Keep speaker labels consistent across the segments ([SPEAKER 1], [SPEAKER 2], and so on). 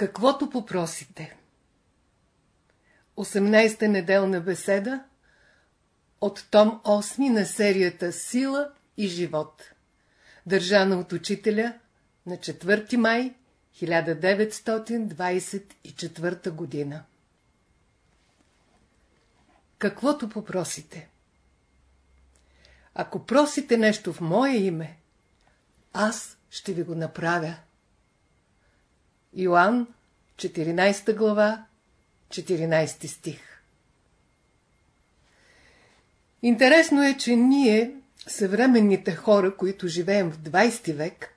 [SPEAKER 1] Каквото попросите. 18-та неделна беседа от том 8 на серията Сила и живот. Държана от учителя на 4 май 1924 година. Каквото попросите. Ако просите нещо в мое име, аз ще ви го направя. Йоанн, 14 глава, 14 стих Интересно е, че ние, съвременните хора, които живеем в 20 век,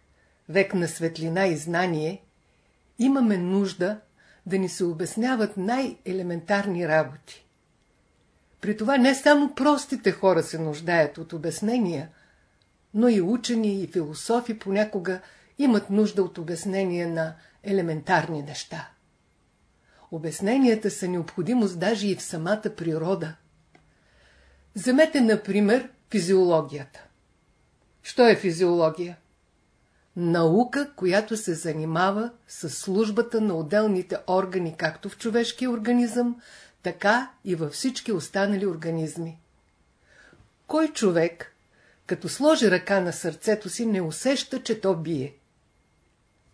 [SPEAKER 1] век на светлина и знание, имаме нужда да ни се обясняват най-елементарни работи. При това не само простите хора се нуждаят от обяснения, но и учени и философи понякога имат нужда от обяснение на елементарни неща. Обясненията са необходимост даже и в самата природа. Вземете, например, физиологията. Що е физиология? Наука, която се занимава с службата на отделните органи, както в човешкия организъм, така и във всички останали организми. Кой човек, като сложи ръка на сърцето си, не усеща, че то бие?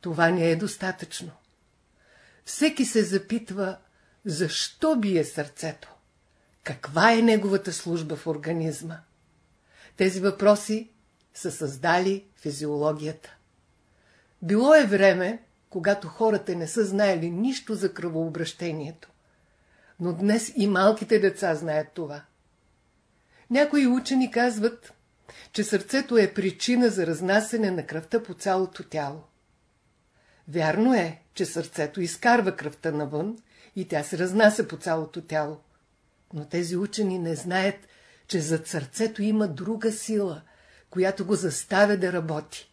[SPEAKER 1] Това не е достатъчно. Всеки се запитва, защо бие сърцето? Каква е неговата служба в организма? Тези въпроси са създали физиологията. Било е време, когато хората не са знаели нищо за кръвообращението. Но днес и малките деца знаят това. Някои учени казват, че сърцето е причина за разнасене на кръвта по цялото тяло. Вярно е, че сърцето изкарва кръвта навън и тя се разнася по цялото тяло. Но тези учени не знаят, че зад сърцето има друга сила, която го заставя да работи.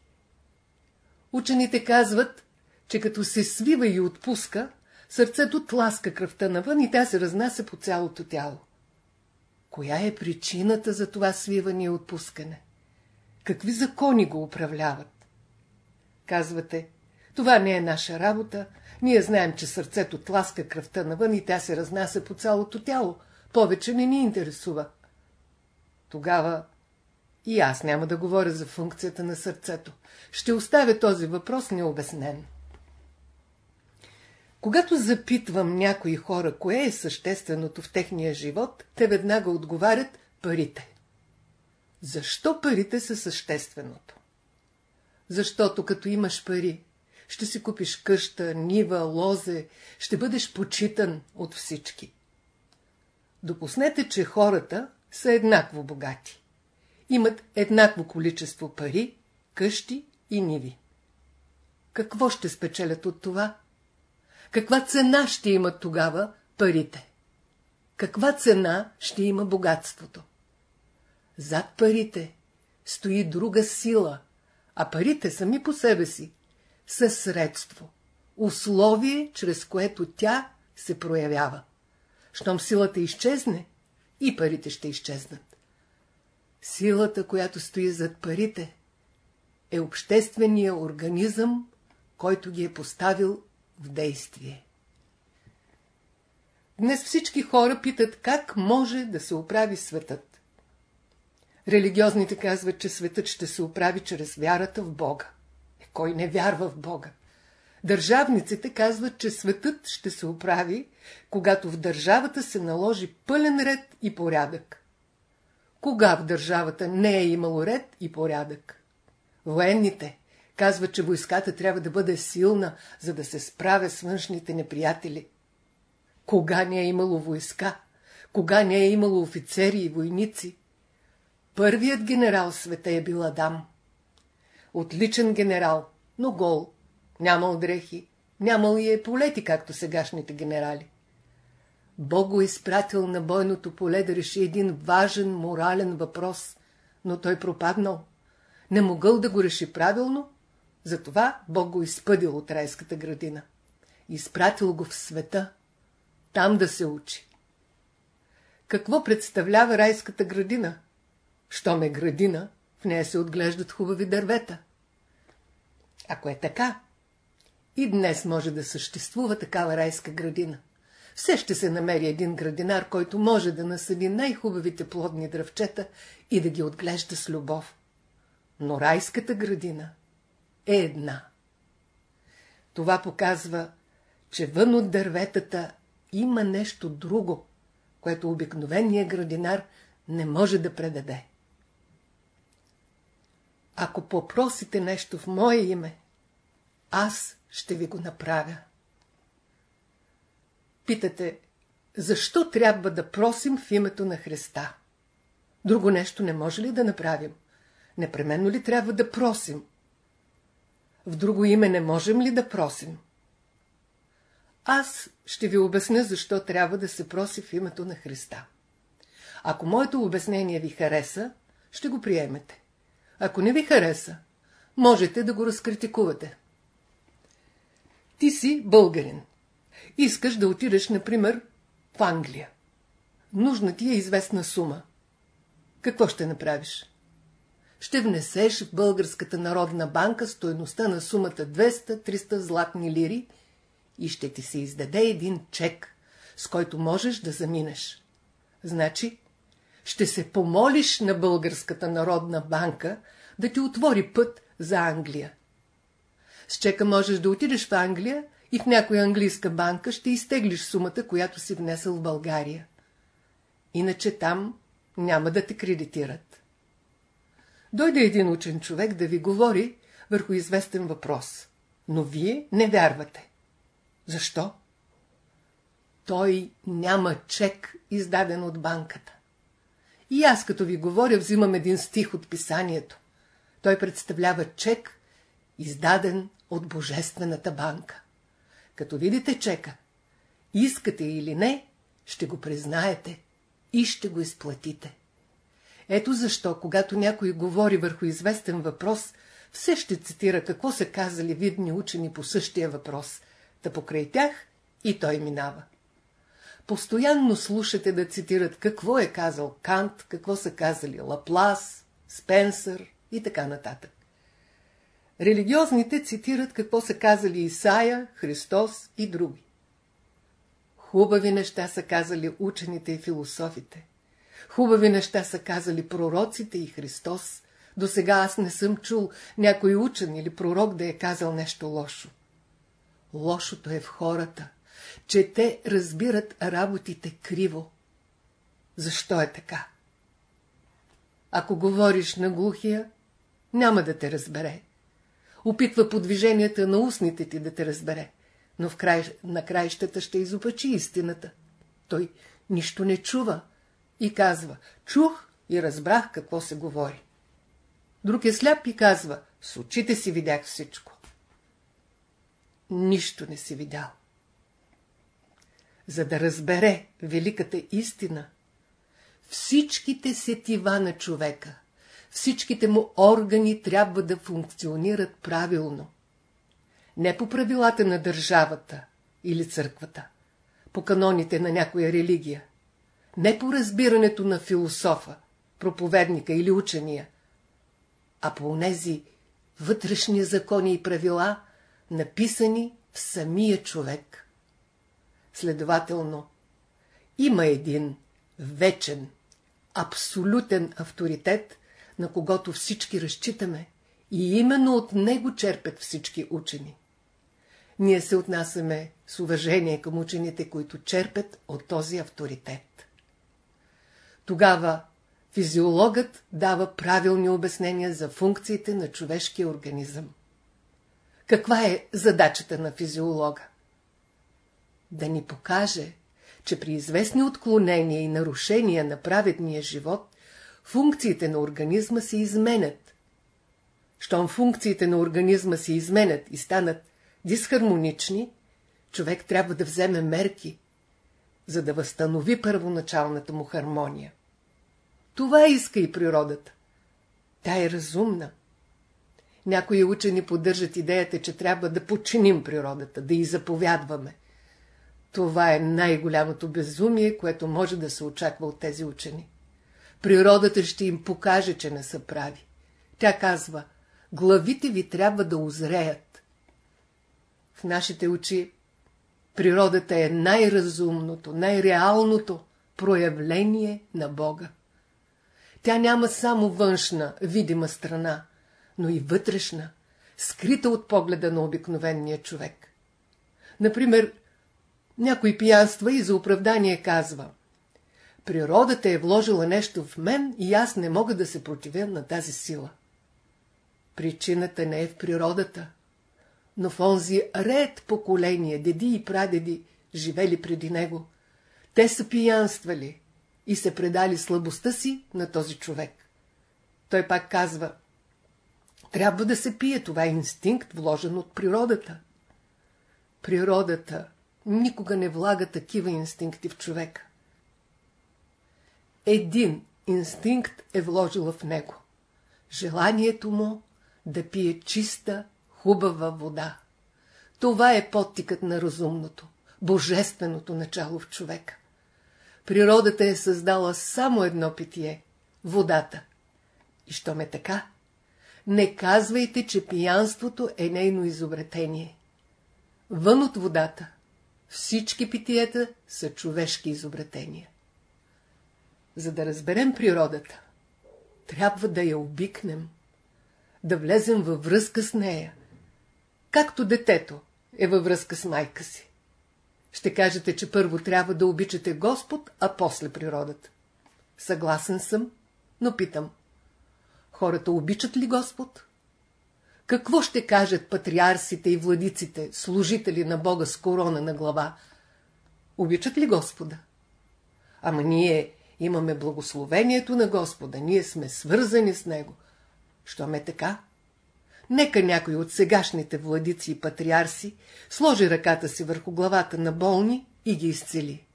[SPEAKER 1] Учените казват, че като се свива и отпуска, сърцето тласка кръвта навън и тя се разнася по цялото тяло. Коя е причината за това свиване и отпускане? Какви закони го управляват? Казвате, това не е наша работа, ние знаем, че сърцето тласка кръвта навън и тя се разнася по цялото тяло. Повече не ни интересува. Тогава и аз няма да говоря за функцията на сърцето. Ще оставя този въпрос необяснен. Когато запитвам някои хора, кое е същественото в техния живот, те веднага отговарят парите. Защо парите са същественото? Защото като имаш пари, ще си купиш къща, нива, лозе, ще бъдеш почитан от всички. Допуснете, че хората са еднакво богати. Имат еднакво количество пари, къщи и ниви. Какво ще спечелят от това? Каква цена ще имат тогава парите? Каква цена ще има богатството? Зад парите стои друга сила, а парите сами по себе си са средство, условие, чрез което тя се проявява. Щом силата изчезне, и парите ще изчезнат. Силата, която стои зад парите, е обществения организъм, който ги е поставил в действие. Днес всички хора питат как може да се оправи светът. Религиозните казват, че светът ще се оправи чрез вярата в Бога. Кой не вярва в Бога? Държавниците казват, че светът ще се оправи, когато в държавата се наложи пълен ред и порядък. Кога в държавата не е имало ред и порядък? Военните казват, че войската трябва да бъде силна, за да се справя с външните неприятели. Кога не е имало войска? Кога не е имало офицери и войници? Първият генерал света е бил Адам. Отличен генерал, но гол, Нямал дрехи, нямал и е полети, както сегашните генерали. Бог го е изпратил на бойното поле да реши един важен морален въпрос, но той пропаднал. Не могъл да го реши правилно, затова Бог го изпъдил от райската градина. Изпратил го в света, там да се учи. Какво представлява райската градина? Щом е градина, нея се отглеждат хубави дървета. Ако е така, И днес може да съществува такава райска градина. Все ще се намери един градинар, който може да насъди най-хубавите плодни дръвчета и да ги отглежда с любов. Но райската градина е една. Това показва, че вън от дърветата има нещо друго, което обикновеният градинар не може да предаде. Ако попросите нещо в мое име, аз ще ви го направя. Питате, защо трябва да просим в името на Христа? Друго нещо не може ли да направим? Непременно ли трябва да просим? В друго име не можем ли да просим? Аз ще ви обясня, защо трябва да се проси в името на Христа. Ако моето обяснение ви хареса, ще го приемете. Ако не ви хареса, можете да го разкритикувате. Ти си българин. Искаш да отидеш, например, в Англия. Нужна ти е известна сума. Какво ще направиш? Ще внесеш в Българската народна банка стоеността на сумата 200-300 златни лири и ще ти се издаде един чек, с който можеш да заминеш. Значи, ще се помолиш на Българската народна банка да ти отвори път за Англия. С чека можеш да отидеш в Англия и в някоя английска банка ще изтеглиш сумата, която си внесъл в България. Иначе там няма да те кредитират. Дойде един учен човек да ви говори върху известен въпрос, но вие не вярвате. Защо? Той няма чек, издаден от банката. И аз като ви говоря, взимам един стих от писанието. Той представлява чек, издаден от Божествената банка. Като видите чека, искате или не, ще го признаете и ще го изплатите. Ето защо, когато някой говори върху известен въпрос, все ще цитира какво са казали видни учени по същия въпрос, да покрай тях и той минава. Постоянно слушате да цитират какво е казал Кант, какво са казали Лаплас, Спенсър и така нататък. Религиозните цитират какво са казали Исаия, Христос и други. Хубави неща са казали учените и философите. Хубави неща са казали пророците и Христос. До сега аз не съм чул някой учен или пророк да е казал нещо лошо. Лошото е в хората, че те разбират работите криво. Защо е така? Ако говориш на глухия, няма да те разбере. Опитва по движенията на устните ти да те разбере, но в край, на краищата ще изопачи истината. Той нищо не чува и казва, чух и разбрах какво се говори. Друг е сляп и казва, с очите си видях всичко. Нищо не си видял. За да разбере великата истина, всичките сетива на човека, всичките му органи трябва да функционират правилно. Не по правилата на държавата или църквата, по каноните на някоя религия, не по разбирането на философа, проповедника или учения, а по онези вътрешни закони и правила, написани в самия човек. Следователно, има един вечен, абсолютен авторитет, на когото всички разчитаме и именно от него черпят всички учени. Ние се отнасяме с уважение към учените, които черпят от този авторитет. Тогава физиологът дава правилни обяснения за функциите на човешкия организъм. Каква е задачата на физиолога? Да ни покаже, че при известни отклонения и нарушения на праведния живот, функциите на организма се изменят. Щом функциите на организма се изменят и станат дисхармонични, човек трябва да вземе мерки, за да възстанови първоначалната му хармония. Това иска и природата. Тя е разумна. Някои учени поддържат идеята, че трябва да подчиним природата, да й заповядваме. Това е най-голямото безумие, което може да се очаква от тези учени. Природата ще им покаже, че не са прави. Тя казва, главите ви трябва да озреят. В нашите очи природата е най-разумното, най-реалното проявление на Бога. Тя няма само външна, видима страна, но и вътрешна, скрита от погледа на обикновения човек. Например, някой пиянства и за оправдание казва Природата е вложила нещо в мен и аз не мога да се противя на тази сила. Причината не е в природата, но в онзи ред поколения, деди и прадеди, живели преди него. Те са пиянствали и се предали слабостта си на този човек. Той пак казва, трябва да се пие, това е инстинкт, вложен от природата. Природата никога не влага такива инстинкти в човека. Един инстинкт е вложила в него. Желанието му да пие чиста, хубава вода. Това е подтикът на разумното, божественото начало в човека. Природата е създала само едно питие – водата. И що ме така? Не казвайте, че пиянството е нейно изобретение. Вън от водата всички питиета са човешки изобретения. За да разберем природата, трябва да я обикнем, да влезем във връзка с нея, както детето е във връзка с майка си. Ще кажете, че първо трябва да обичате Господ, а после природата. Съгласен съм, но питам. Хората обичат ли Господ? Какво ще кажат патриарсите и владиците, служители на Бога с корона на глава? Обичат ли Господа? Ама ние имаме благословението на Господа, ние сме свързани с Него. Що ме така? Нека някой от сегашните владици и патриарси сложи ръката си върху главата на болни и ги изцели.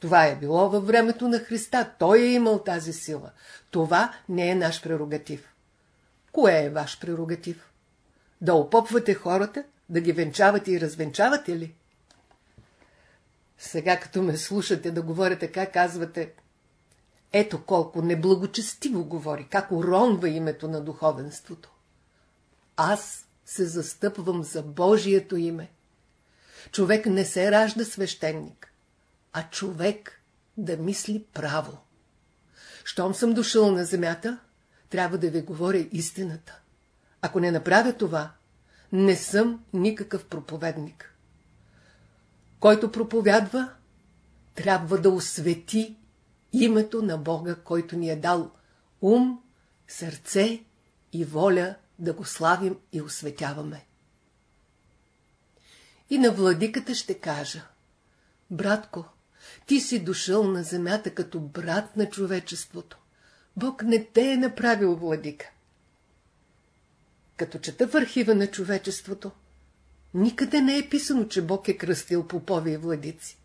[SPEAKER 1] Това е било във времето на Христа. Той е имал тази сила. Това не е наш прерогатив. Кое е ваш прерогатив? Да опопвате хората, да ги венчавате и развенчавате ли? Сега, като ме слушате да говоря така, казвате, ето колко неблагочестиво говори, как уронва името на духовенството. Аз се застъпвам за Божието име. Човек не се ражда свещеник, а човек да мисли право. Щом съм дошъл на земята, трябва да ви говоря истината. Ако не направя това, не съм никакъв проповедник. Който проповядва, трябва да освети името на Бога, който ни е дал ум, сърце и воля да го славим и осветяваме. И на владиката ще кажа, братко, ти си дошъл на земята като брат на човечеството. Бог не те е направил владика. Като чета в архива на човечеството, никъде не е писано, че Бог е кръстил попови и владици.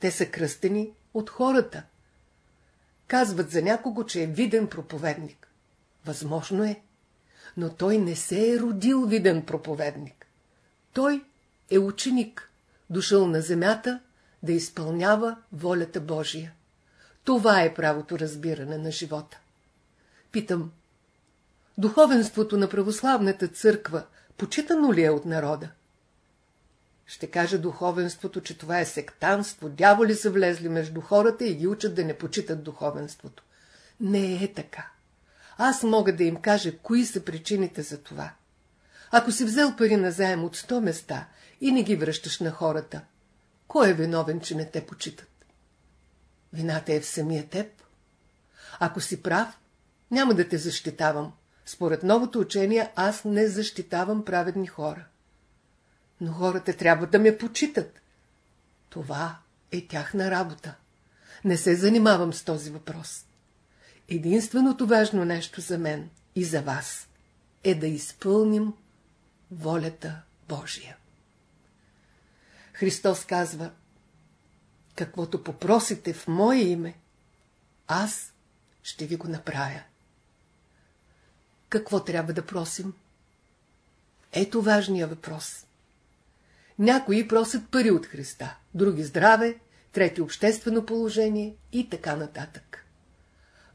[SPEAKER 1] Те са кръстени от хората. Казват за някого, че е виден проповедник. Възможно е, но той не се е родил виден проповедник. Той е ученик, дошъл на земята да изпълнява волята Божия. Това е правото разбиране на живота. Питам, духовенството на православната църква почитано ли е от народа? Ще каже духовенството, че това е сектанство, дяволи са влезли между хората и ги учат да не почитат духовенството. Не е така. Аз мога да им кажа, кои са причините за това. Ако си взел пари на заем от сто места и не ги връщаш на хората, кой е виновен, че не те почитат? Вината е в самия теб. Ако си прав, няма да те защитавам. Според новото учение аз не защитавам праведни хора. Но хората трябва да ме почитат. Това е тяхна работа. Не се занимавам с този въпрос. Единственото важно нещо за мен и за вас е да изпълним волята Божия. Христос казва, каквото попросите в Мое име, аз ще ви го направя. Какво трябва да просим? Ето важния въпрос. Някои просят пари от Христа, други здраве, трети обществено положение и така нататък.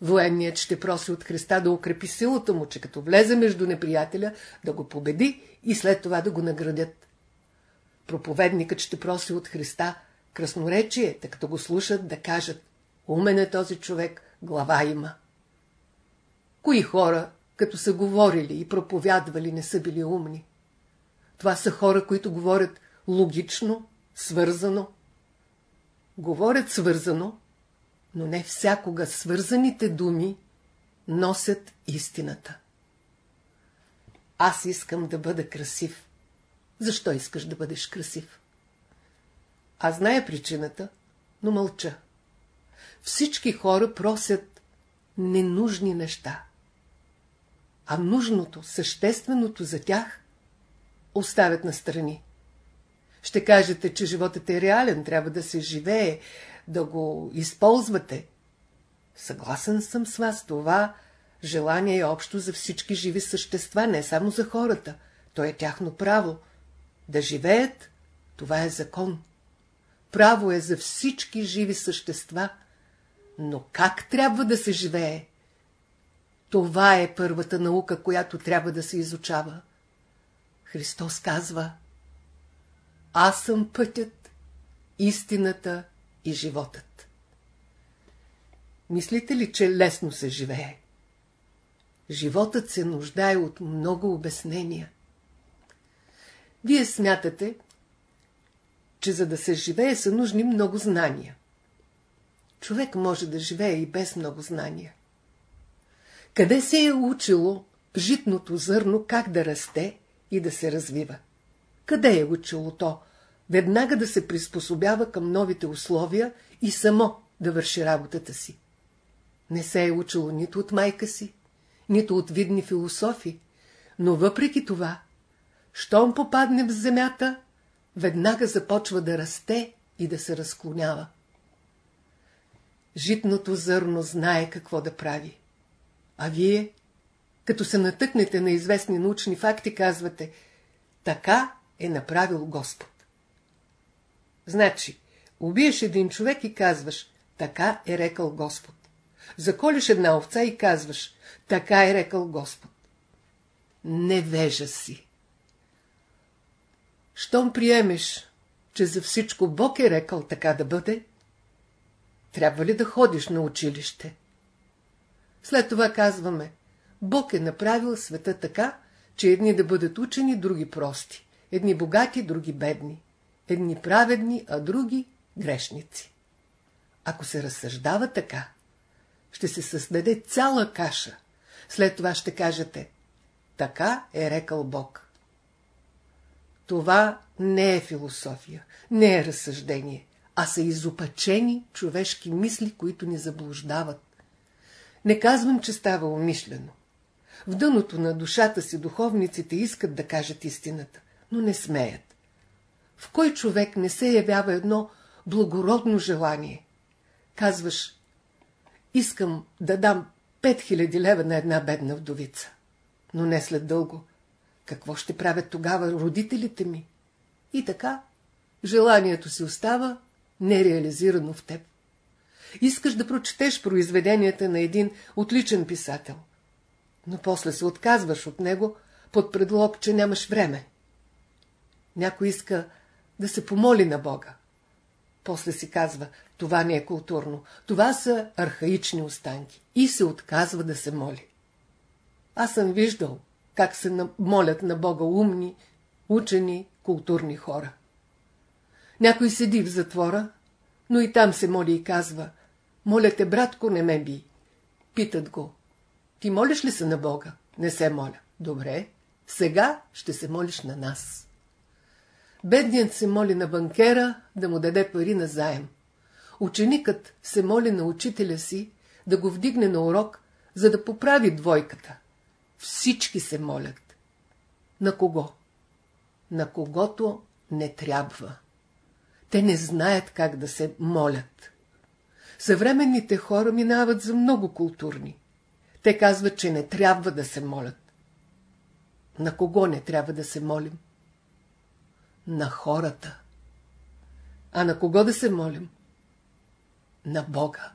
[SPEAKER 1] Военният ще проси от Христа да укрепи силата му, че като влезе между неприятеля, да го победи и след това да го наградят. проповедникът ще проси от Христа красноречие, тъй като го слушат да кажат умен е този човек, глава има. Кои хора, като са говорили и проповядвали, не са били умни? Това са хора, които говорят логично, свързано. Говорят свързано, но не всякога свързаните думи носят истината. Аз искам да бъда красив. Защо искаш да бъдеш красив? Аз зная причината, но мълча. Всички хора просят ненужни неща. А нужното, същественото за тях оставят настрани. Ще кажете, че животът е реален, трябва да се живее, да го използвате. Съгласен съм с вас, това желание е общо за всички живи същества, не само за хората. То е тяхно право. Да живеят, това е закон. Право е за всички живи същества. Но как трябва да се живее? Това е първата наука, която трябва да се изучава. Христос казва Аз съм пътят, истината и животът. Мислите ли, че лесно се живее? Животът се нуждае от много обяснения. Вие смятате, че за да се живее са нужни много знания. Човек може да живее и без много знания. Къде се е учило житното зърно как да расте и да се развива? Къде е учило то? Веднага да се приспособява към новите условия и само да върши работата си. Не се е учило нито от майка си, нито от видни философи, но въпреки това, щом попадне в земята, веднага започва да расте и да се разклонява. Житното зърно знае какво да прави. А вие, като се натъкнете на известни научни факти, казвате, така е направил Господ. Значи, убиеш един човек и казваш, така е рекал Господ. Заколиш една овца и казваш, така е рекал Господ. Не вежа си. Щом приемеш, че за всичко Бог е рекал така да бъде, трябва ли да ходиш на училище? След това казваме, Бог е направил света така, че едни да бъдат учени, други прости, едни богати, други бедни, едни праведни, а други грешници. Ако се разсъждава така, ще се създаде цяла каша. След това ще кажете, така е рекал Бог. Това не е философия, не е разсъждение, а са изопачени човешки мисли, които ни заблуждават. Не казвам, че става умишлено. В дъното на душата си духовниците искат да кажат истината, но не смеят. В кой човек не се явява едно благородно желание? Казваш, искам да дам 5000 лева на една бедна вдовица. Но не след дълго. Какво ще правят тогава родителите ми? И така, желанието си остава нереализирано в теб. Искаш да прочетеш произведенията на един отличен писател, но после се отказваш от него под предлог, че нямаш време. Някой иска да се помоли на Бога. После си казва, това не е културно, това са архаични останки и се отказва да се моли. Аз съм виждал как се молят на Бога умни, учени, културни хора. Някой седи в затвора, но и там се моли и казва, моля те, братко, не ме би. Питат го, ти молиш ли се на Бога? Не се моля. Добре, сега ще се молиш на нас. Бедният се моли на банкера да му даде пари на заем. Ученикът се моли на учителя си да го вдигне на урок, за да поправи двойката. Всички се молят. На кого? На когото не трябва. Те не знаят как да се молят. Съвременните хора минават за много културни. Те казват, че не трябва да се молят. На кого не трябва да се молим? На хората. А на кого да се молим? На Бога.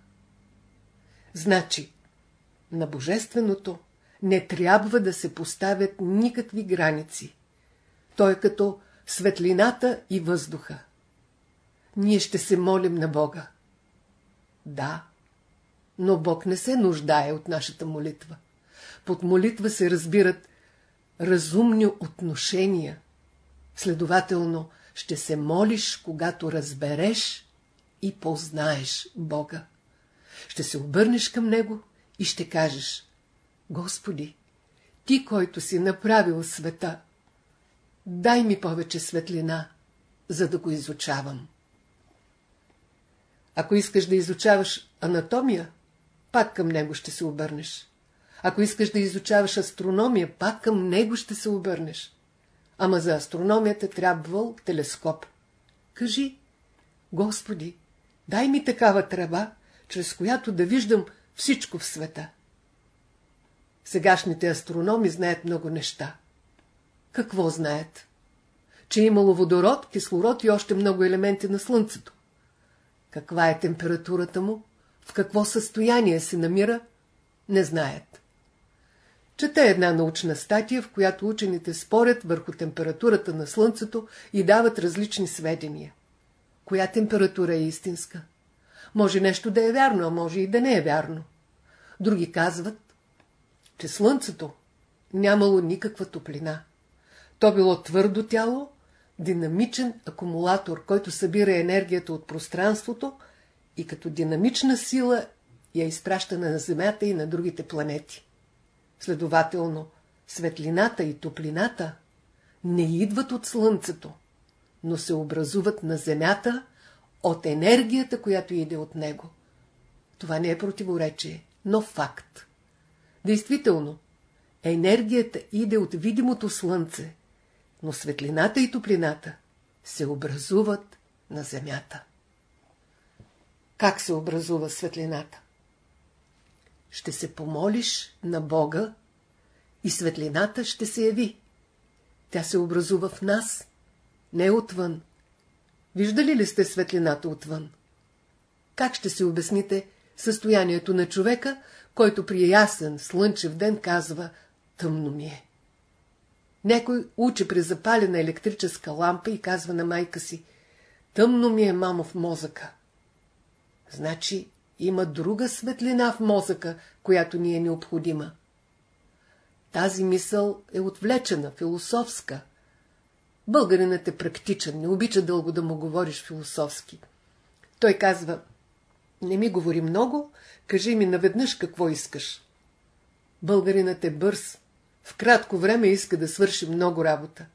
[SPEAKER 1] Значи, на Божественото не трябва да се поставят никакви граници. Той е като светлината и въздуха. Ние ще се молим на Бога. Да, но Бог не се нуждае от нашата молитва. Под молитва се разбират разумни отношения. Следователно, ще се молиш, когато разбереш и познаеш Бога. Ще се обърнеш към Него и ще кажеш Господи, Ти, който си направил света, дай ми повече светлина, за да го изучавам. Ако искаш да изучаваш анатомия, пак към него ще се обърнеш. Ако искаш да изучаваш астрономия, пак към него ще се обърнеш. Ама за астрономията трябвал телескоп. Кажи, Господи, дай ми такава тръба, чрез която да виждам всичко в света. Сегашните астрономи знаят много неща. Какво знаят? Че е имало водород, кислород и още много елементи на Слънцето. Каква е температурата му? В какво състояние се намира? Не знаят. Чете една научна статия, в която учените спорят върху температурата на Слънцето и дават различни сведения. Коя температура е истинска? Може нещо да е вярно, а може и да не е вярно. Други казват, че Слънцето нямало никаква топлина. То било твърдо тяло, динамичен акумулатор, който събира енергията от пространството и като динамична сила я изпраща на Земята и на другите планети. Следователно, светлината и топлината не идват от Слънцето, но се образуват на Земята от енергията, която иде от него. Това не е противоречие, но факт. Действително, енергията иде от видимото Слънце, но светлината и топлината се образуват на Земята. Как се образува светлината? Ще се помолиш на Бога и светлината ще се яви. Тя се образува в нас, не отвън. Виждали ли сте светлината отвън? Как ще се обясните състоянието на човека, който при ясен, слънчев ден казва «тъмно ми е»? Някой учи при запалена електрическа лампа и казва на майка си «Тъмно ми е, мамо, в мозъка». Значи има друга светлина в мозъка, която ни е необходима. Тази мисъл е отвлечена, философска. Българинът е практичен, не обича дълго да му говориш философски. Той казва, не ми говори много, кажи ми наведнъж какво искаш. Българинът е бърз, в кратко време иска да свърши много работа.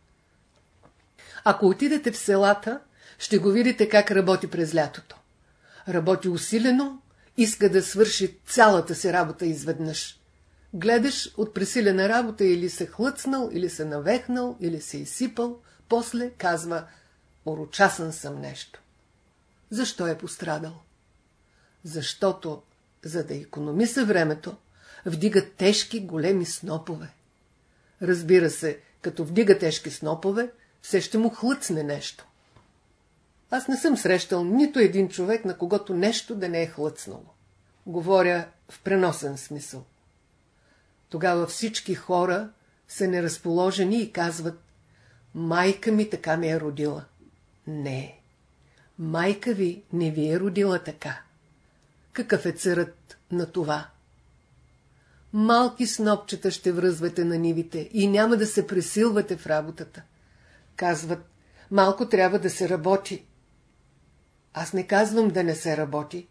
[SPEAKER 1] Ако отидете в селата, ще го видите как работи през лятото. Работи усилено, иска да свърши цялата си работа изведнъж. Гледаш от пресилена работа или се хлъцнал, или се навехнал, или се изсипал, после казва «Орочасен съм нещо». Защо е пострадал? Защото, за да економиса времето, вдига тежки големи снопове. Разбира се, като вдига тежки снопове, все ще му хлъцне нещо. Аз не съм срещал нито един човек, на когото нещо да не е хлъцнало. Говоря в преносен смисъл. Тогава всички хора са неразположени и казват Майка ми така ме е родила. Не. Майка ви не ви е родила така. Какъв е царът на това? Малки снопчета ще връзвате на нивите и няма да се пресилвате в работата. Казват, малко трябва да се работи. Аз не казвам да не се работи,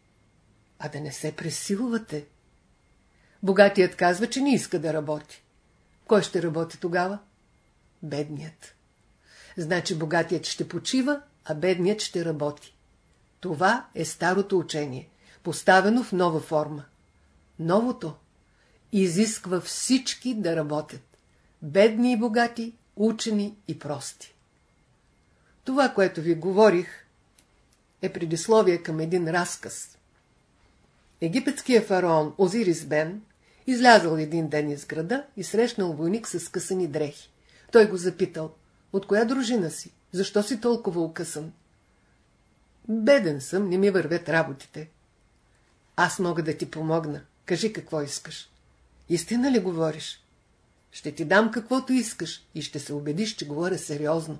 [SPEAKER 1] а да не се пресилвате. Богатият казва, че не иска да работи. Кой ще работи тогава? Бедният. Значи богатият ще почива, а бедният ще работи. Това е старото учение, поставено в нова форма. Новото изисква всички да работят. Бедни и богати, учени и прости. Това, което ви говорих, е предисловие към един разказ. Египетският фараон Озирис Бен излязъл един ден из града и срещнал войник с късани дрехи. Той го запитал, от коя дружина си? Защо си толкова укъсан? Беден съм, не ми вървят работите. Аз мога да ти помогна. Кажи какво искаш. Истина ли говориш? Ще ти дам каквото искаш и ще се убедиш, че говоря сериозно.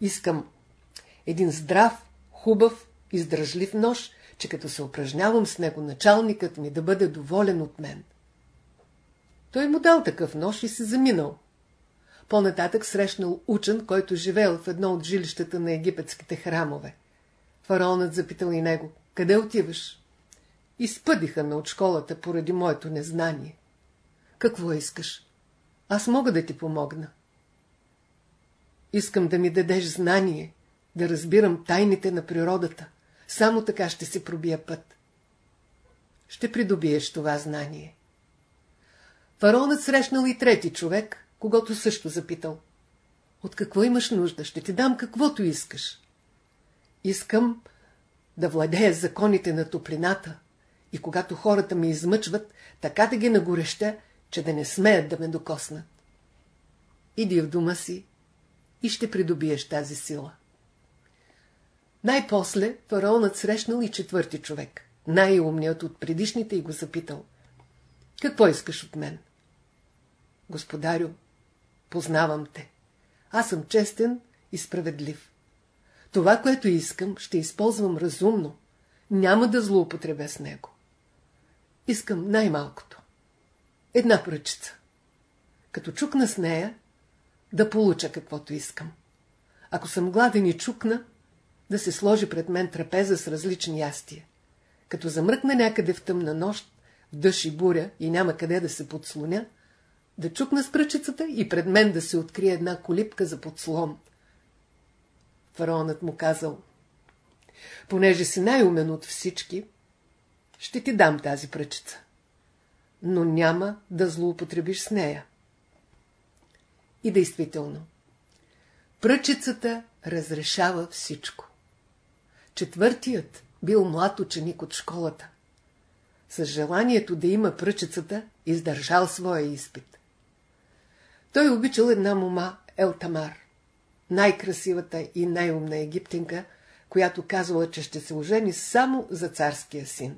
[SPEAKER 1] Искам един здрав, хубав, издръжлив нож, че като се упражнявам с него, началникът ми да бъде доволен от мен. Той му дал такъв нож и се заминал. По-нататък срещнал учен, който живеел в едно от жилищата на египетските храмове. Фараонът запитал и него, къде отиваш? Изпъдиха ме от школата поради моето незнание. Какво искаш? Аз мога да ти помогна. Искам да ми дадеш знание, да разбирам тайните на природата. Само така ще си пробия път. Ще придобиеш това знание. Фараонът срещнал и трети човек, когато също запитал. От какво имаш нужда? Ще ти дам каквото искаш. Искам да владея законите на топлината и когато хората ме измъчват, така да ги нагореща, че да не смеят да ме докоснат. Иди в дома си и ще придобиеш тази сила. Най-после фараонът срещнал и четвърти човек, най-умният от предишните и го запитал. Какво искаш от мен? Господарю, познавам те. Аз съм честен и справедлив. Това, което искам, ще използвам разумно. Няма да злоупотребя с него. Искам най-малкото. Една пръчица. Като чукна с нея, да получа каквото искам. Ако съм гладен и чукна, да се сложи пред мен трапеза с различни ястия. Като замръкна някъде в тъмна нощ, в дъжд и буря и няма къде да се подслоня, да чукна с пръчицата и пред мен да се открие една колипка за подслон. Фараонът му казал, понеже си най-умен от всички, ще ти дам тази пръчица, но няма да злоупотребиш с нея. И действително, пръчицата разрешава всичко. Четвъртият бил млад ученик от школата. С желанието да има пръчицата, издържал своя изпит. Той обичал една мома Елтамар, най-красивата и най-умна египтинка, която казвала, че ще се ожени само за царския син.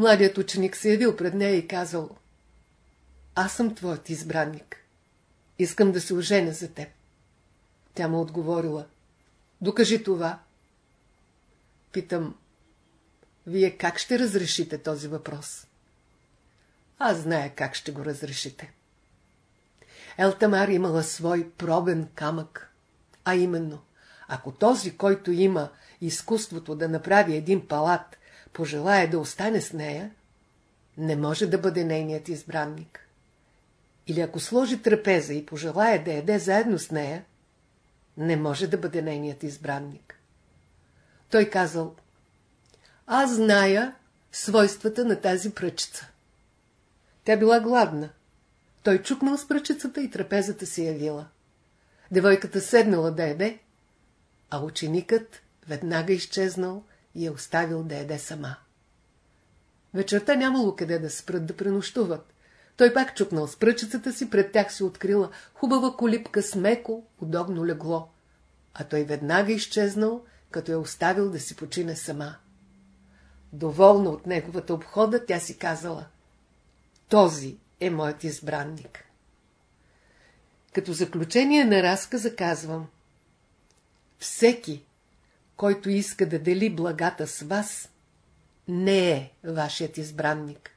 [SPEAKER 1] Младият ученик се явил пред нея и казал Аз съм твоят избранник. Искам да се оженя за теб. Тя му отговорила Докажи това. Питам, вие как ще разрешите този въпрос? Аз зная как ще го разрешите. Елтамар имала свой пробен камък, а именно, ако този, който има изкуството да направи един палат, пожелая да остане с нея, не може да бъде нейният избранник. Или ако сложи трапеза и пожелая да яде заедно с нея, не може да бъде нейният избранник. Той казал, аз зная свойствата на тази пръчица. Тя била гладна. Той чукнал с пръчицата и трапезата се явила. Девойката седнала да еде, а ученикът веднага изчезнал и е оставил да еде сама. Вечерта нямало къде да спрат да пренощуват. Той пак чукнал с пръчицата си, пред тях се открила хубава колипка с меко, удобно легло, а той веднага изчезнал, като е оставил да си почине сама. Доволна от неговата обхода, тя си казала Този е моят избранник. Като заключение на разказа казвам Всеки, който иска да дели благата с вас, не е вашият избранник.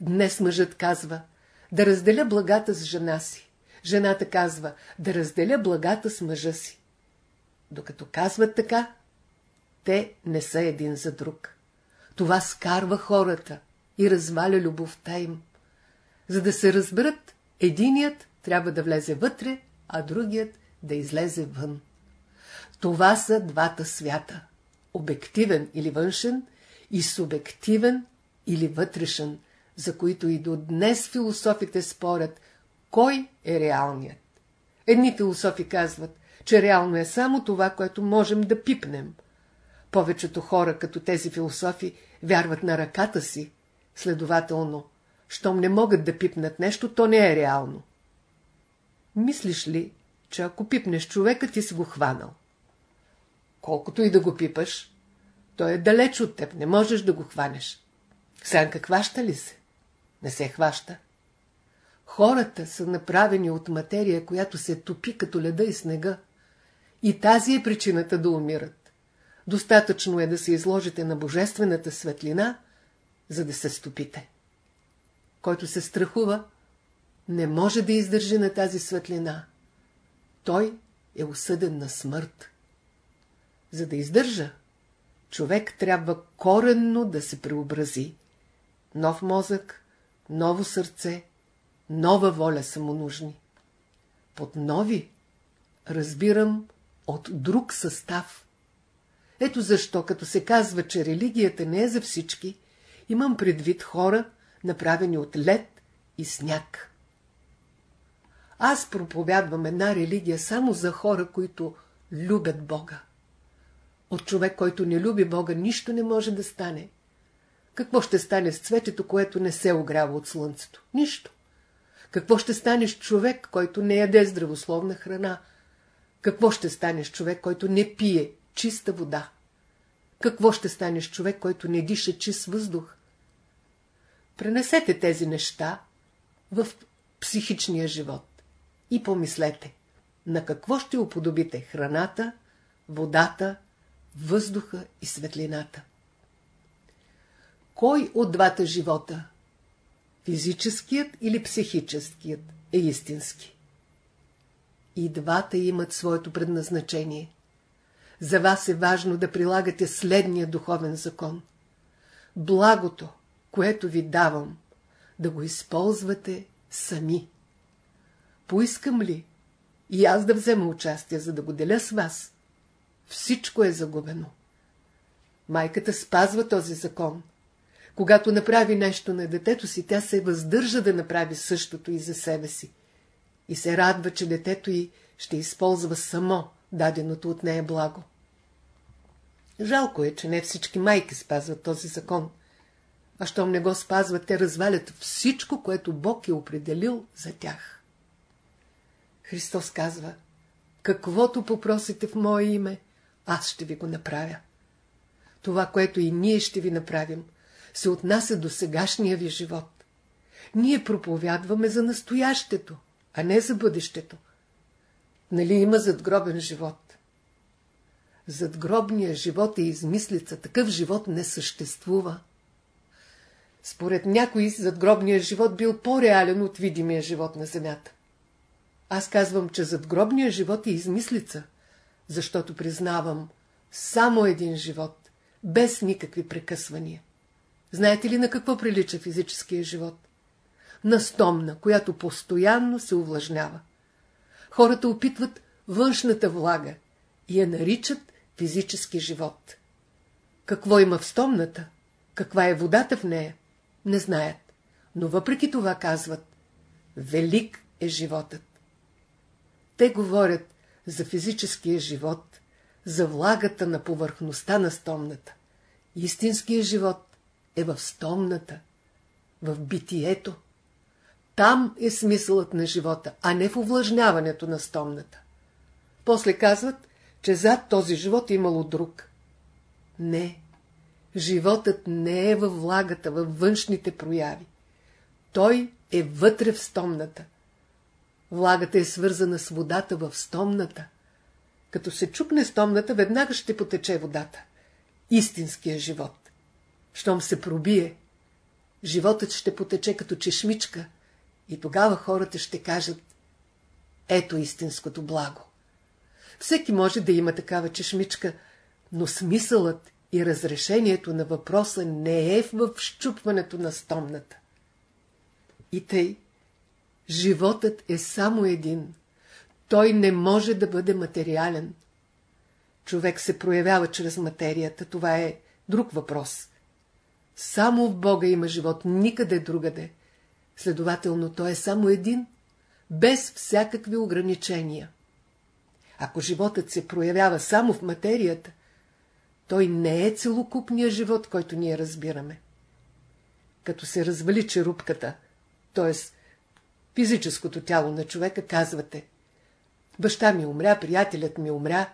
[SPEAKER 1] Днес мъжът казва да разделя благата с жена си. Жената казва да разделя благата с мъжа си. Докато казват така, те не са един за друг. Това скарва хората и разваля любовта им. За да се разберат, единият трябва да влезе вътре, а другият да излезе вън. Това са двата свята – обективен или външен и субективен или вътрешен, за които и до днес философите спорят кой е реалният. Едни философи казват, че реално е само това, което можем да пипнем. Повечето хора, като тези философи, вярват на ръката си. Следователно, щом не могат да пипнат нещо, то не е реално. Мислиш ли, че ако пипнеш човека, ти си го хванал? Колкото и да го пипаш, той е далеч от теб, не можеш да го хванеш. Сянка хваща ли се? Не се хваща. Хората са направени от материя, която се топи като леда и снега. И тази е причината да умират. Достатъчно е да се изложите на божествената светлина, за да се стопите. Който се страхува, не може да издържи на тази светлина. Той е осъден на смърт. За да издържа, човек трябва коренно да се преобрази. Нов мозък, ново сърце, нова воля са му нужни. Под нови разбирам от друг състав. Ето защо, като се казва, че религията не е за всички, имам предвид хора, направени от лед и сняг. Аз проповядвам една религия само за хора, които любят Бога. От човек, който не люби Бога, нищо не може да стане. Какво ще стане с цветето, което не се огрява от слънцето? Нищо. Какво ще стане с човек, който не яде здравословна храна? Какво ще стане с човек, който не пие чиста вода? Какво ще стане с човек, който не диша чист въздух? Пренесете тези неща в психичния живот и помислете, на какво ще уподобите храната, водата, въздуха и светлината. Кой от двата живота, физическият или психическият, е истински? И двата имат своето предназначение. За вас е важно да прилагате следния духовен закон. Благото, което ви давам, да го използвате сами. Поискам ли и аз да взема участие, за да го деля с вас, всичко е загубено. Майката спазва този закон. Когато направи нещо на детето си, тя се въздържа да направи същото и за себе си. И се радва, че детето й ще използва само даденото от нея благо. Жалко е, че не всички майки спазват този закон. А щом не го спазват, те развалят всичко, което Бог е определил за тях. Христос казва, каквото попросите в Мое име, аз ще ви го направя. Това, което и ние ще ви направим, се отнася до сегашния ви живот. Ние проповядваме за настоящето, а не за бъдещето. Нали има задгробен живот? Задгробният живот е измислица. Такъв живот не съществува. Според някои задгробният живот бил по-реален от видимия живот на земята. Аз казвам, че задгробният живот е измислица, защото признавам само един живот, без никакви прекъсвания. Знаете ли на какво прилича физическия живот? На стомна, която постоянно се увлажнява. Хората опитват външната влага и я наричат физически живот. Какво има в стомната? Каква е водата в нея? Не знаят. Но въпреки това казват, велик е животът. Те говорят за физическия живот, за влагата на повърхността на стомната. Истинският живот е в стомната, в битието. Там е смисълът на живота, а не в увлажняването на стомната. После казват, че зад този живот е имало друг. Не, животът не е във влагата, във външните прояви. Той е вътре в стомната. Влагата е свързана с водата в стомната. Като се чукне стомната, веднага ще потече водата. Истинския живот. Щом се пробие, животът ще потече като чешмичка и тогава хората ще кажат ето истинското благо. Всеки може да има такава чешмичка, но смисълът и разрешението на въпроса не е в щупването на стомната. И тъй, Животът е само един. Той не може да бъде материален. Човек се проявява чрез материята. Това е друг въпрос. Само в Бога има живот, никъде другаде. Следователно, той е само един, без всякакви ограничения. Ако животът се проявява само в материята, той не е целокупния живот, който ние разбираме. Като се развали черупката, т.е физическото тяло на човека, казвате Баща ми умря, приятелят ми умря.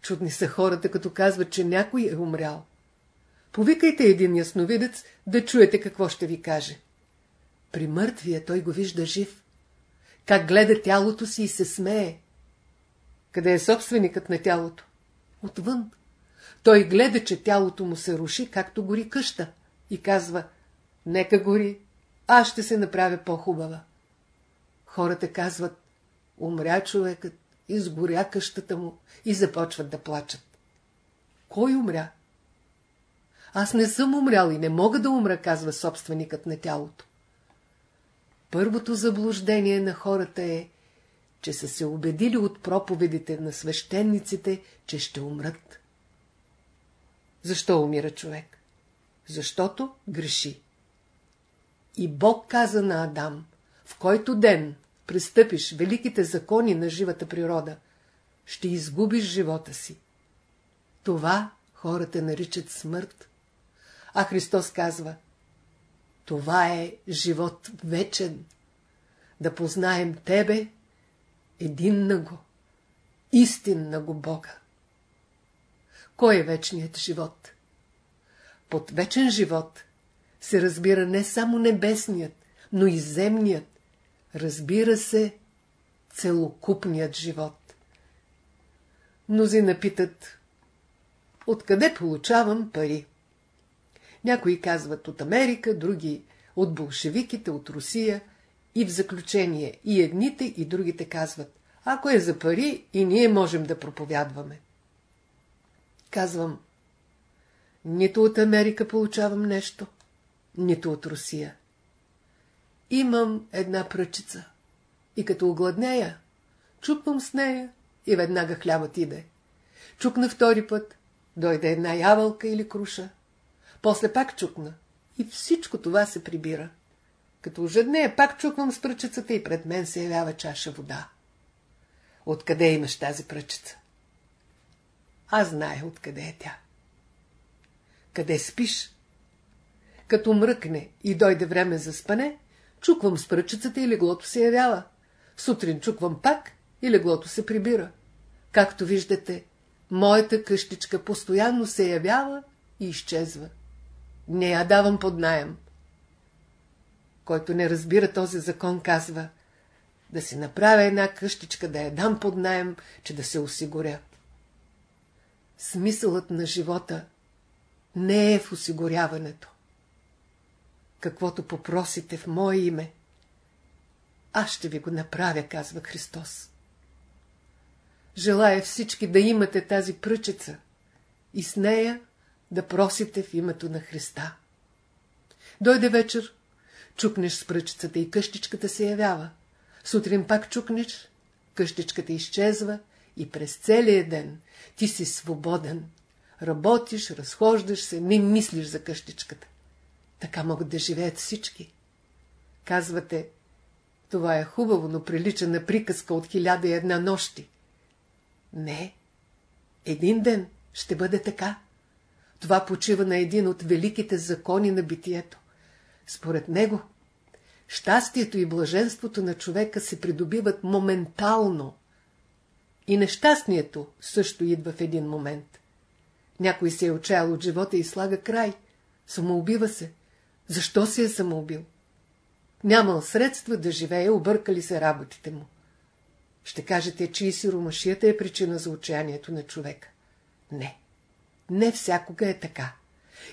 [SPEAKER 1] Чудни са хората, като казват, че някой е умрял. Повикайте един ясновидец да чуете какво ще ви каже. При мъртвия той го вижда жив. Как гледа тялото си и се смее. Къде е собственикът на тялото? Отвън. Той гледа, че тялото му се руши, както гори къща. И казва, нека гори, аз ще се направя по-хубава. Хората казват, умря човекът, изгоря къщата му и започват да плачат. Кой умря? Аз не съм умрял и не мога да умра, казва собственикът на тялото. Първото заблуждение на хората е, че са се убедили от проповедите на свещениците, че ще умрат. Защо умира човек? Защото греши. И Бог каза на Адам, в който ден пристъпиш великите закони на живата природа, ще изгубиш живота си. Това хората наричат смърт. А Христос казва, това е живот вечен, да познаем Тебе, един на го, истинна го Бога. Кой е вечният живот? Под вечен живот се разбира не само небесният, но и земният, разбира се, целокупният живот. Мнози напитат, откъде получавам пари? Някои казват от Америка, други от болшевиките, от Русия и в заключение и едните и другите казват, ако е за пари и ние можем да проповядваме. Казвам, нито от Америка получавам нещо, нито от Русия. Имам една пръчица и като огладнея, чупвам с нея и веднага хлябът иде. Чукна втори път, дойде една ябълка или круша. После пак чукна и всичко това се прибира. Като ожеднея, пак чуквам с пръчицата и пред мен се явява чаша вода. Откъде имаш тази пръчица? Аз зная откъде е тя. Къде спиш? Като мръкне и дойде време за спане, чуквам с пръчицата и леглото се явява. Сутрин чуквам пак и леглото се прибира. Както виждате, моята къщичка постоянно се явява и изчезва. Не я давам под наем. Който не разбира този закон, казва да си направя една къщичка, да я дам под наем, че да се осигуря. Смисълът на живота не е в осигуряването. Каквото попросите в мое име, аз ще ви го направя, казва Христос. Желая всички да имате тази пръчица и с нея да просите в името на Христа. Дойде вечер, чукнеш с пръчицата и къщичката се явява. Сутрин пак чукнеш, къщичката изчезва и през целия ден ти си свободен. Работиш, разхождаш се, не мислиш за къщичката. Така могат да живеят всички. Казвате, това е хубаво, но прилича на приказка от хиляда и една нощи. Не, един ден ще бъде така. Това почива на един от великите закони на битието. Според него, щастието и блаженството на човека се придобиват моментално. И нещастието също идва в един момент. Някой се е отчаял от живота и слага край. Самоубива се. Защо се е самоубил? Нямал средства да живее, объркали се работите му. Ще кажете, че и сиромашията е причина за отчаянието на човека. Не. Не всякога е така.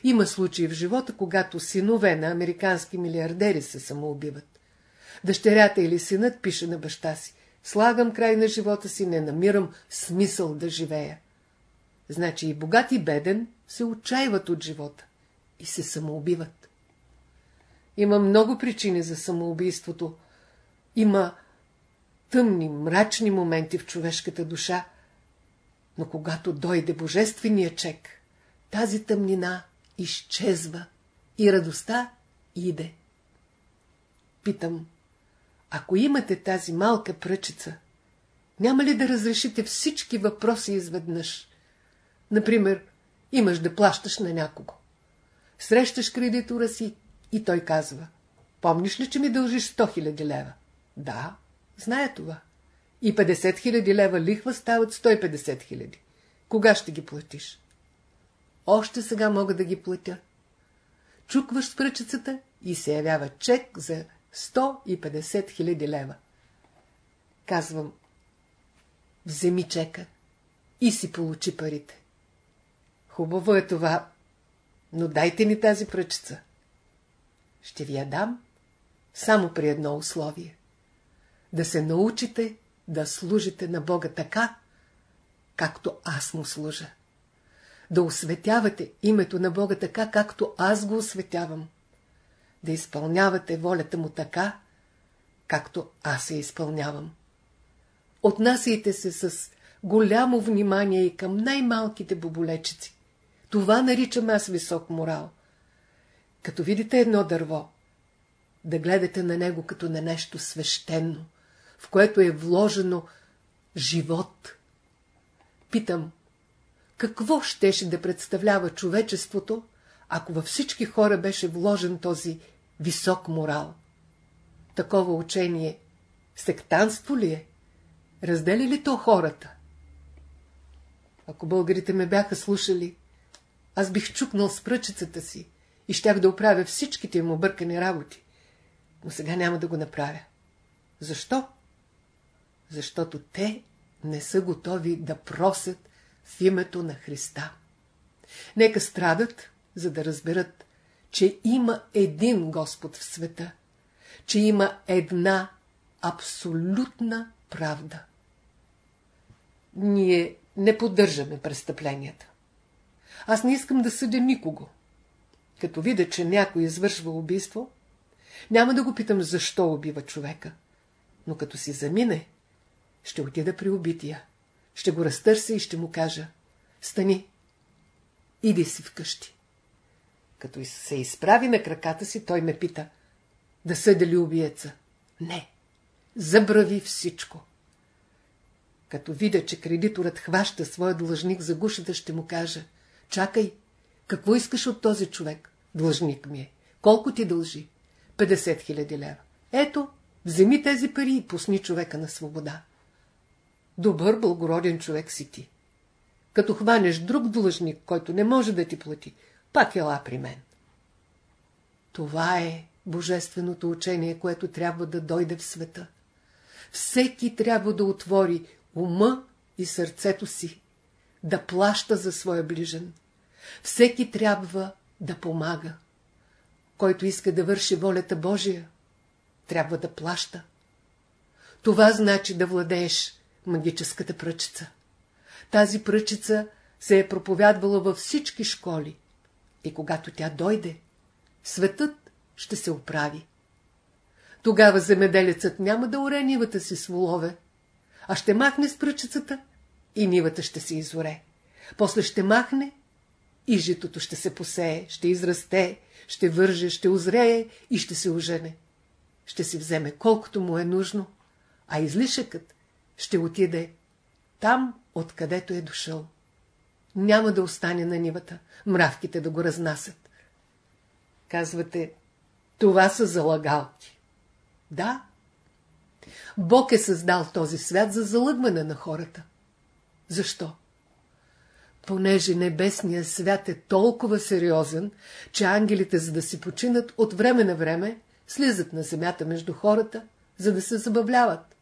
[SPEAKER 1] Има случаи в живота, когато синове на американски милиардери се самоубиват. Дъщерята или синът пише на баща си. Слагам край на живота си, не намирам смисъл да живея. Значи и богат и беден се отчаиват от живота и се самоубиват. Има много причини за самоубийството. Има тъмни, мрачни моменти в човешката душа, но когато дойде божествения чек, тази тъмнина изчезва и радостта иде. Питам, ако имате тази малка пръчица, няма ли да разрешите всички въпроси изведнъж? Например, имаш да плащаш на някого. Срещаш кредитора си и той казва, помниш ли, че ми дължиш 100 000 лева? Да, знае това. И 50 000 лева лихва стават 150 000. Кога ще ги платиш? Още сега мога да ги платя. Чукваш с пръчицата и се явява чек за 150 хиляди лева. Казвам, вземи чека и си получи парите. Хубаво е това, но дайте ни тази пръчица. Ще ви я дам само при едно условие. Да се научите да служите на Бога така, както аз му служа. Да осветявате името на Бога така, както аз го осветявам. Да изпълнявате волята му така, както аз я изпълнявам. Отнасяйте се с голямо внимание и към най-малките боболечици. Това наричам аз висок морал. Като видите едно дърво, да гледате на него като на нещо свещено, в което е вложено живот. Питам, какво щеше да представлява човечеството, ако във всички хора беше вложен този висок морал? Такова учение сектанство ли е? Раздели ли то хората? Ако българите ме бяха слушали, аз бих чукнал с пръчицата си и щях да оправя всичките им объркани работи. Но сега няма да го направя. Защо? Защото те не са готови да просят в името на Христа. Нека страдат, за да разберат, че има един Господ в света, че има една абсолютна правда. Ние не поддържаме престъпленията. Аз не искам да съдя никого. Като видя, че някой извършва убийство, няма да го питам защо убива човека. Но като си замине, ще отида при убития. Ще го разтърся и ще му кажа. Стани. Иди си вкъщи. Като се изправи на краката си, той ме пита. Да съдя ли убиеца? Не. Забрави всичко. Като видя, че кредиторът хваща своя длъжник за гушата, ще му кажа. Чакай, какво искаш от този човек? Длъжник ми е. Колко ти дължи? 50 хиляди лева. Ето, вземи тези пари и пусни човека на свобода. Добър, благороден човек си ти. Като хванеш друг длъжник, който не може да ти плати, пак ела при мен. Това е божественото учение, което трябва да дойде в света. Всеки трябва да отвори ума и сърцето си, да плаща за своя ближен. Всеки трябва да помага. Който иска да върши волята Божия, трябва да плаща. Това значи да владееш магическата пръчица. Тази пръчица се е проповядвала във всички школи. И когато тя дойде, светът ще се оправи. Тогава земеделецът няма да оре нивата си с волове, а ще махне с пръчицата и нивата ще се изоре. После ще махне и житото ще се посее, ще израсте, ще върже, ще озрее и ще се ожене. Ще си вземе колкото му е нужно, а излишъкът ще отиде там, откъдето е дошъл. Няма да остане на нивата, мравките да го разнасят. Казвате, това са залагалки. Да, Бог е създал този свят за залъгване на хората. Защо? Понеже небесният свят е толкова сериозен, че ангелите, за да си починат, от време на време слизат на земята между хората, за да се забавляват.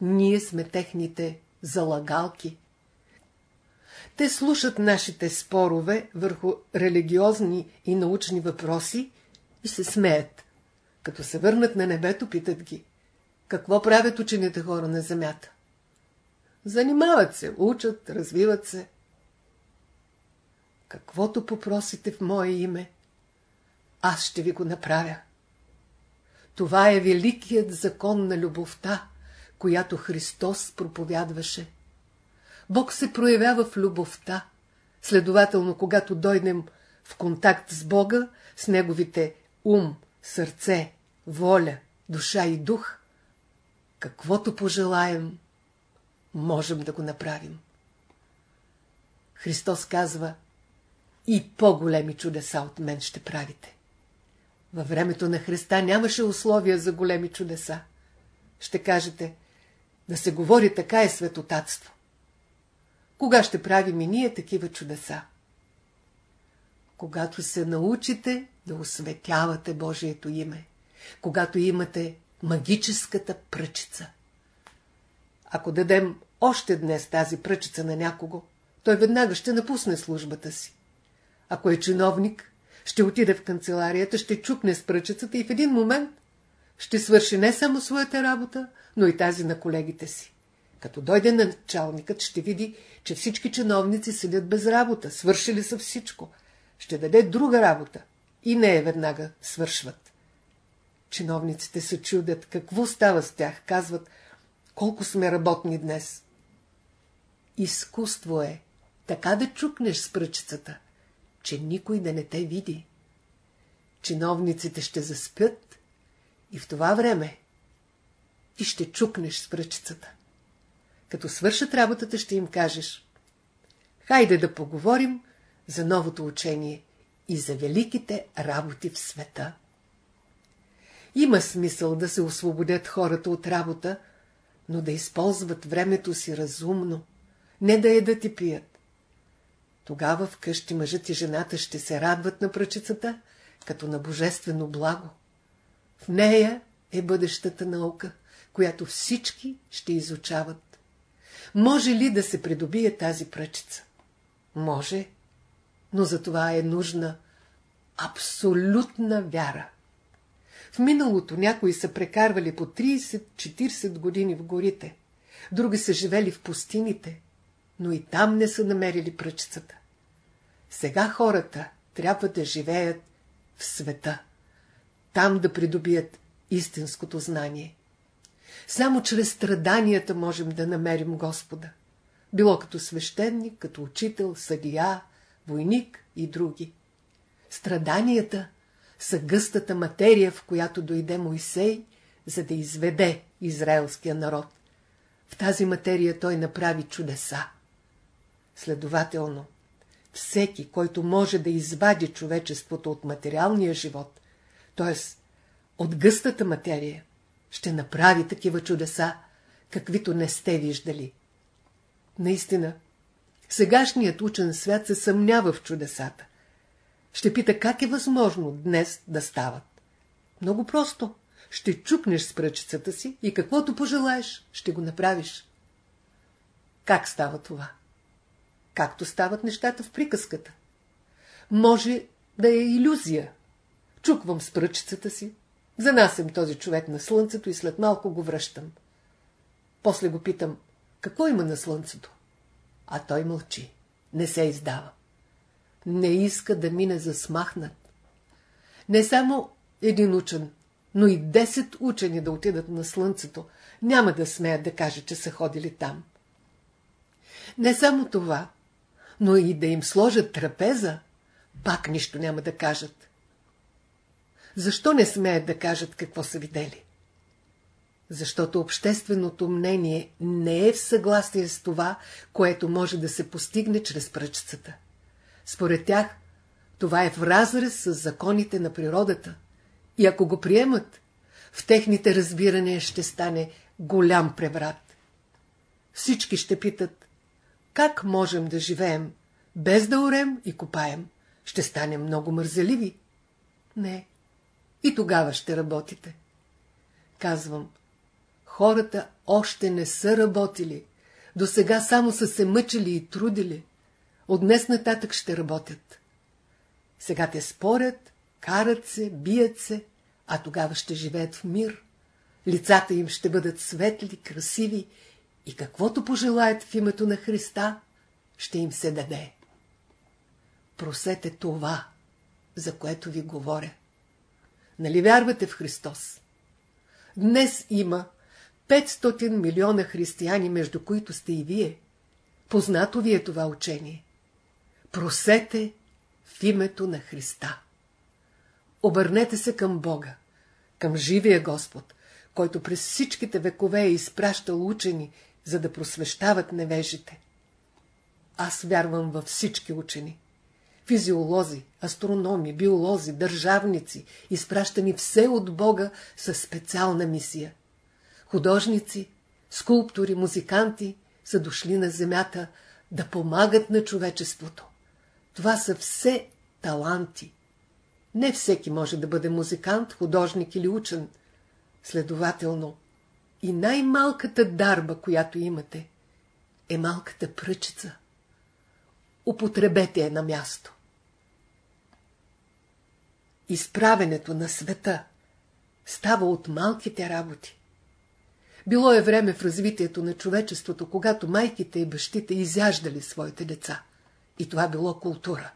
[SPEAKER 1] Ние сме техните залагалки. Те слушат нашите спорове върху религиозни и научни въпроси и се смеят. Като се върнат на небето, питат ги. Какво правят учените хора на земята? Занимават се, учат, развиват се. Каквото попросите в мое име, аз ще ви го направя. Това е великият закон на любовта, която Христос проповядваше. Бог се проявява в любовта. Следователно, когато дойдем в контакт с Бога, с Неговите ум, сърце, воля, душа и дух, каквото пожелаем, можем да го направим. Христос казва, и по-големи чудеса от мен ще правите. Във времето на Христа нямаше условия за големи чудеса. Ще кажете, да се говори така е светотатство. Кога ще правим и ние такива чудеса? Когато се научите да осветявате Божието име, когато имате магическата пръчица. Ако дадем още днес тази пръчица на някого, той веднага ще напусне службата си. Ако е чиновник, ще отиде в канцеларията, ще чукне с пръчицата и в един момент ще свърши не само своята работа, но и тази на колегите си. Като дойде началникът, ще види, че всички чиновници седят без работа, свършили са всичко. Ще даде друга работа и не е веднага свършват. Чиновниците се чудят какво става с тях, казват колко сме работни днес. Изкуство е така да чукнеш с пръчицата, че никой да не те види. Чиновниците ще заспят и в това време ти ще чукнеш с пръчицата. Като свършат работата, ще им кажеш Хайде да поговорим за новото учение и за великите работи в света. Има смисъл да се освободят хората от работа, но да използват времето си разумно, не да едат и пият. Тогава вкъщи мъжът и жената ще се радват на пръчицата, като на божествено благо. В нея е бъдещата наука, която всички ще изучават. Може ли да се придобие тази пръчица? Може, но за това е нужна абсолютна вяра. В миналото някои са прекарвали по 30-40 години в горите, други са живели в пустините, но и там не са намерили пръчицата. Сега хората трябва да живеят в света, там да придобият истинското знание. Само чрез страданията можем да намерим Господа. Било като свещеник, като учител, съдия, войник и други. Страданията са гъстата материя, в която дойде Моисей, за да изведе израелския народ. В тази материя той направи чудеса. Следователно, всеки, който може да извади човечеството от материалния живот, т.е. от гъстата материя, ще направи такива чудеса, каквито не сте виждали. Наистина, сегашният учен свят се съмнява в чудесата. Ще пита как е възможно днес да стават. Много просто. Ще чукнеш с пръчицата си и каквото пожелаеш, ще го направиш. Как става това? Както стават нещата в приказката. Може да е иллюзия. Чуквам с пръчицата си, занасям този човек на слънцето и след малко го връщам. После го питам, какво има на слънцето? А той мълчи, не се издава не иска да мине за смахнат. Не само един учен, но и 10 учени да отидат на слънцето, няма да смеят да кажат, че са ходили там. Не само това, но и да им сложат трапеза, пак нищо няма да кажат. Защо не смеят да кажат какво са видели? Защото общественото мнение не е в съгласие с това, което може да се постигне чрез пръчцата. Според тях, това е в разрез с законите на природата. И ако го приемат, в техните разбирания ще стане голям преврат. Всички ще питат, как можем да живеем, без да орем и копаем? Ще станем много мързеливи. Не. И тогава ще работите. Казвам, хората още не са работили. До сега само са се мъчили и трудили. От днес нататък ще работят. Сега те спорят, карат се, бият се, а тогава ще живеят в мир. Лицата им ще бъдат светли, красиви и каквото пожелаят в името на Христа, ще им се даде. Просете това, за което ви говоря. Нали вярвате в Христос? Днес има 500 милиона християни, между които сте и вие. Познато ви е това учение. Просете в името на Христа. Обърнете се към Бога, към живия Господ, който през всичките векове е изпращал учени, за да просвещават невежите. Аз вярвам във всички учени. Физиолози, астрономи, биолози, държавници, изпращани все от Бога със специална мисия. Художници, скулптори, музиканти са дошли на земята да помагат на човечеството. Това са все таланти. Не всеки може да бъде музикант, художник или учен. Следователно, и най-малката дарба, която имате, е малката пръчица. Употребете я на място. Изправенето на света става от малките работи. Било е време в развитието на човечеството, когато майките и бащите изяждали своите деца. И това било култура.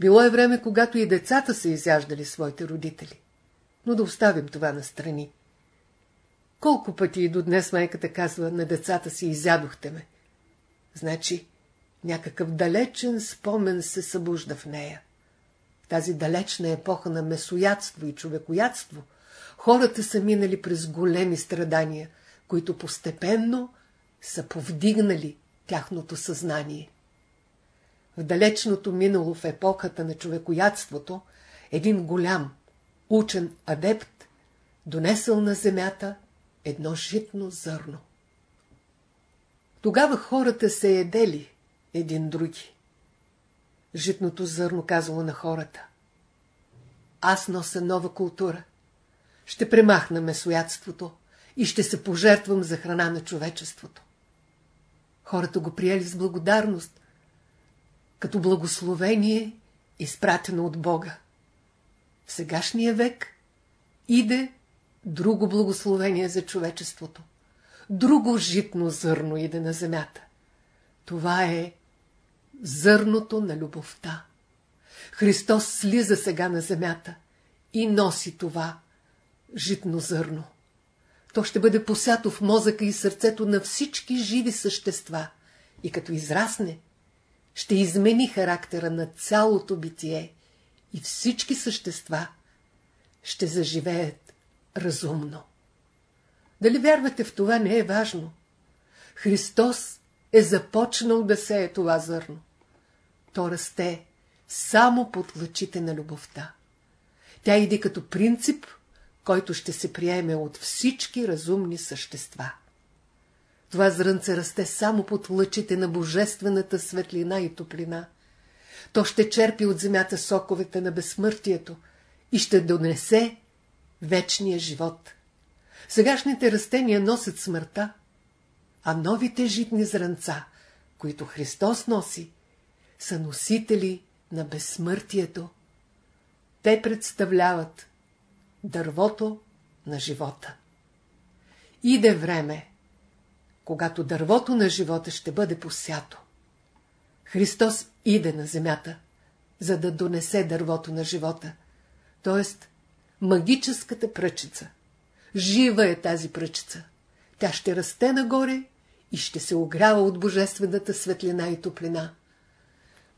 [SPEAKER 1] Било е време, когато и децата са изяждали своите родители. Но да оставим това на страни. Колко пъти и до днес майката казва на децата си изядохте ме. Значи, някакъв далечен спомен се събужда в нея. В тази далечна епоха на месоядство и човекоядство – хората са минали през големи страдания, които постепенно са повдигнали тяхното съзнание. В далечното минало в епохата на човекоядството, един голям, учен адепт, донесъл на земята едно житно зърно. Тогава хората се едели един други. Житното зърно казало на хората. Аз нося нова култура – ще премахна месоядството и ще се пожертвам за храна на човечеството. Хората го приели с благодарност, като благословение, изпратено от Бога. В сегашния век иде друго благословение за човечеството. Друго житно зърно иде на земята. Това е зърното на любовта. Христос слиза сега на земята и носи това житно зърно. То ще бъде посято в мозъка и сърцето на всички живи същества и като израсне, ще измени характера на цялото битие и всички същества ще заживеят разумно. Дали вярвате в това не е важно. Христос е започнал да сее това зърно. То расте само под лъчите на любовта. Тя иде като принцип който ще се приеме от всички разумни същества. Това зрънце расте само под лъчите на божествената светлина и топлина. То ще черпи от земята соковете на безсмъртието и ще донесе вечния живот. Сегашните растения носят смъртта, а новите житни зранца, които Христос носи, са носители на безсмъртието. Те представляват дървото на живота. Иде време, когато дървото на живота ще бъде посято. Христос иде на земята, за да донесе дървото на живота, т.е. магическата пръчица. Жива е тази пръчица. Тя ще расте нагоре и ще се огрява от божествената светлина и топлина.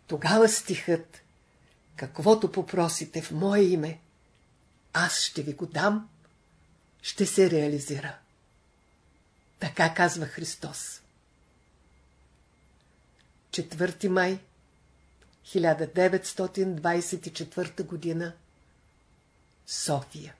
[SPEAKER 1] Тогава стихът, каквото попросите в мое име, аз ще ви го дам, ще се реализира. Така казва Христос. 4 май 1924 година София